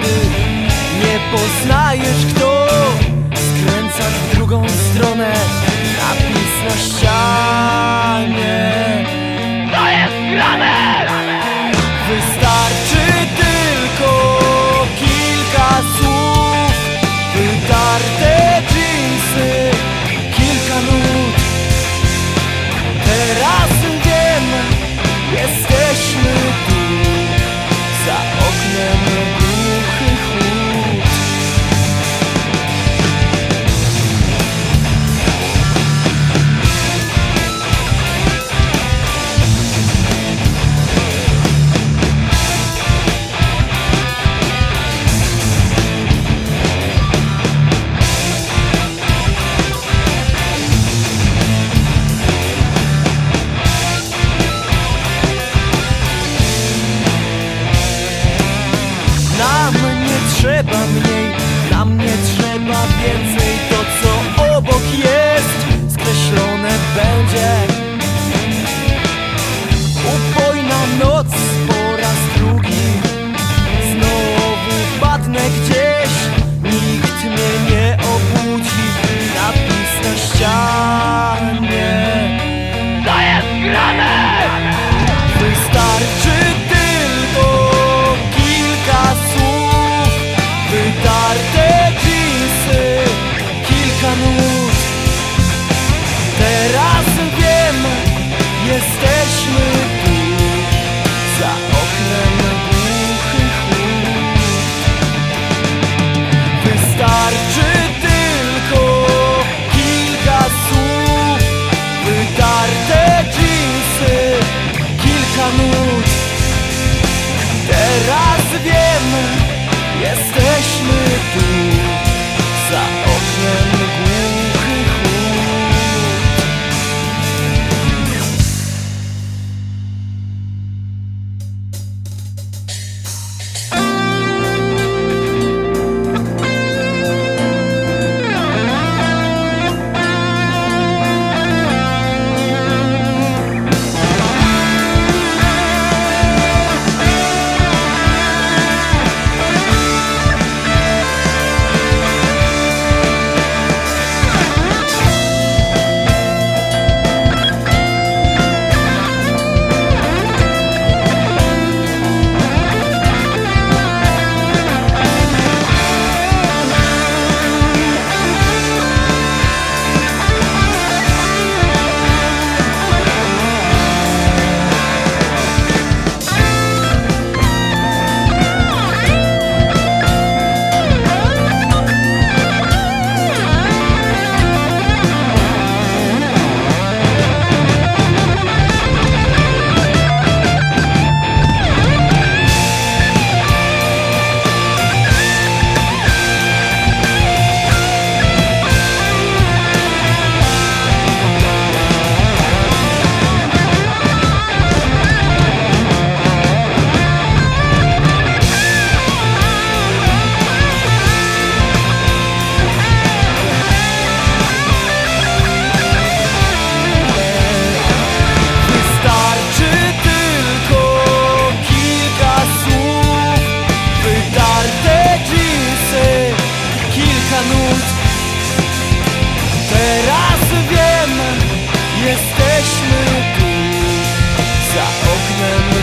pijany Nie poznajesz kto Skręcasz w drugą stronę. Napis na ścianie. jesteśmy tu. Za oknem głuchy chłód. Wystarczy tylko kilka słów. Wytarte dżinsy, kilka nut. Teraz wiemy, jesteśmy tu. and